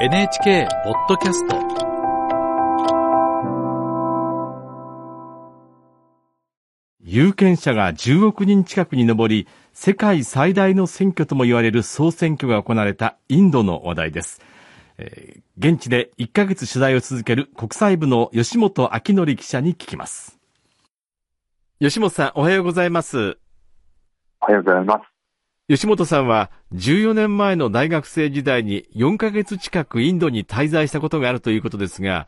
NHK ポッドキャスト有権者が10億人近くに上り、世界最大の選挙とも言われる総選挙が行われたインドの話題です。えー現地で1ヶ月取材を続ける国際部の吉本明則記者に聞きます。吉本さん、おはようございます。おはようございます。吉本さんは14年前の大学生時代に4ヶ月近くインドに滞在したことがあるということですが、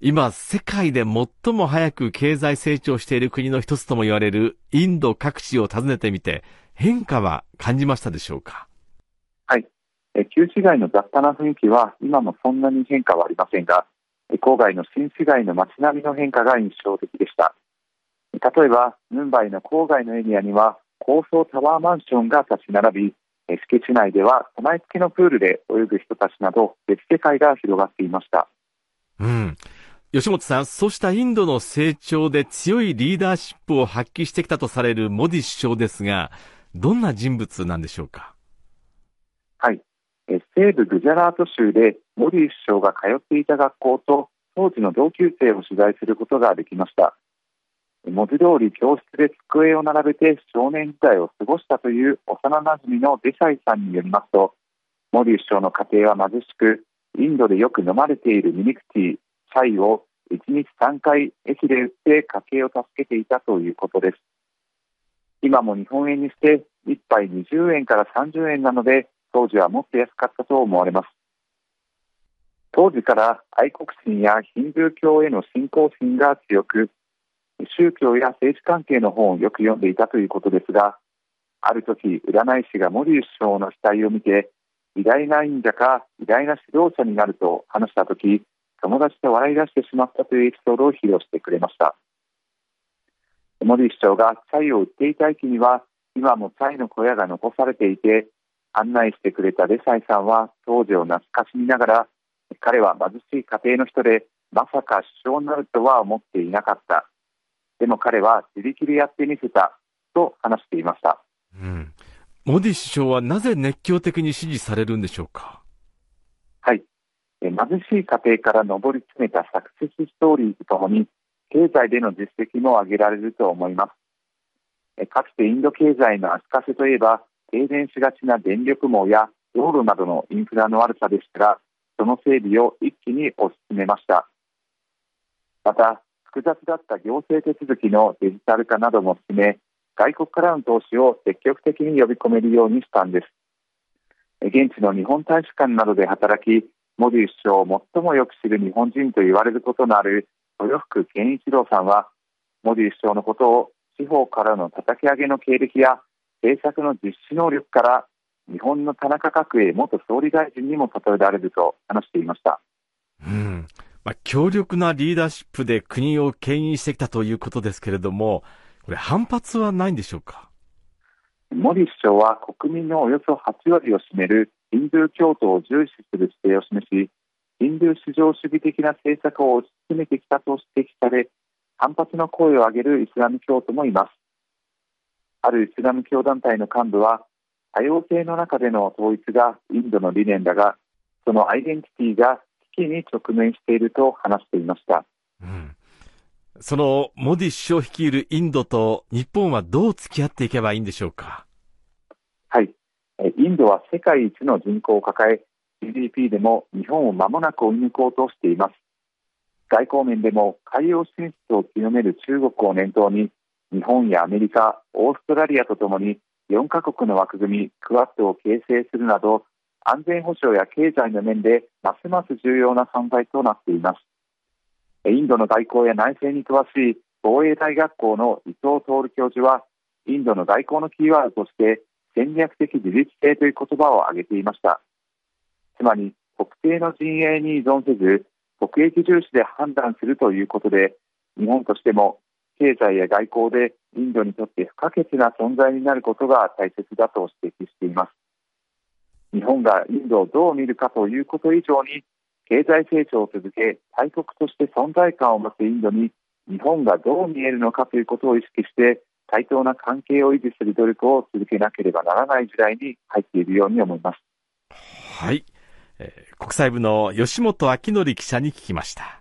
今世界で最も早く経済成長している国の一つとも言われるインド各地を訪ねてみて変化は感じましたでしょうか？はい。旧市街の雑多な雰囲気は今もそんなに変化はありませんが、郊外の新市街の街並みの変化が印象的でした。例えば、ムンバイの郊外のエリアには高層タワーマンションが立ち並び、え敷地内では備え付けのプールで泳ぐ人たちなど別世界が広がっていました。うん。吉本さん、そうしたインドの成長で強いリーダーシップを発揮してきたとされるモディ首相ですが、どんな人物なんでしょうか？はい。え西部グジャラート州でモディ首相が通っていた学校と当時の同級生を取材することができました。文字通り教室で机を並べて少年時代を過ごしたという幼なじみのデシャイさんによりますと、モディ首相の家庭は貧しく、インドでよく飲まれているミルクティー、チャイを1日3回駅で売って家計を助けていたということです。今も日本円にして1杯20円から30円なので、当時はもっと安かったと思われます。当時から愛国心やヒンドゥー教への信仰心が強く、宗教や政治関係の本をよく読んでいたということですが、ある時、占い師がモディ首相の額を見て、偉大な忍者か偉大な指導者になると話した時、友達と笑い出してしまったというエピソードを披露してくれました。モディ首相がチャイを売っていた駅には、今もチャイの小屋が残されていて、案内してくれたデサイさんは当時を懐かしみながら、彼は貧しい家庭の人で、まさか首相になるとは思っていなかった。でも彼は自力でやってみせた、と話していました。うん。モディ首相はなぜ熱狂的に支持されるんでしょうか？はい。え貧しい家庭から上り詰めたサクセスストーリーとともに、経済での実績も挙げられると思います。えかつてインド経済の足かせといえば、停電しがちな電力網や道路などのインフラの悪さでしたが、その整備を一気に推し進めました。また、複雑だった行政手続きのデジタル化なども進め、外国からの投資を積極的に呼び込めるようにしたんです。現地の日本大使館などで働き、モディ首相を最もよく知る日本人と言われることのある豊福健一郎さんは、モディ首相のことを地方からの叩き上げの経歴や政策の実施能力から日本の田中角栄元総理大臣にも例えられると話していました。うん。まあ、強力なリーダーシップで国を牽引してきたということですけれども、これ反発はないんでしょうか？モディ首相は国民のおよそ8割を占めるヒンドゥー教徒を重視する姿勢を示し、ヒンドゥー至上主義的な政策を推し進めてきたと指摘され、反発の声を上げるイスラム教徒もいます。あるイスラム教団体の幹部は、多様性の中での統一がインドの理念だが、そのアイデンティティが危機に直面していると話していました。うん。そのモディ首相率いるインドと日本はどう付き合っていけばいいんでしょうか？はい。えインドは世界一の人口を抱え、GDP でも日本を間もなく追い抜こうとしています。外交面でも海洋進出を強める中国を念頭に、日本やアメリカ、オーストラリアとともに4カ国の枠組み、クアッドを形成するなど、安全保障や経済の面でますます重要な存在となっています。インドの外交や内政に詳しい防衛大学校の伊藤徹教授は、インドの外交のキーワードとして戦略的自立性という言葉を挙げていました。つまり、特定の陣営に依存せず、国益重視で判断するということで、日本としても経済や外交でインドにとって不可欠な存在になることが大切だと指摘しています。日本がインドをどう見るかということ以上に、経済成長を続け、大国として存在感を持つインドに、日本がどう見えるのかということを意識して、対等な関係を維持する努力を続けなければならない時代に入っているように思います。はい。国際部の吉本明則記者に聞きました。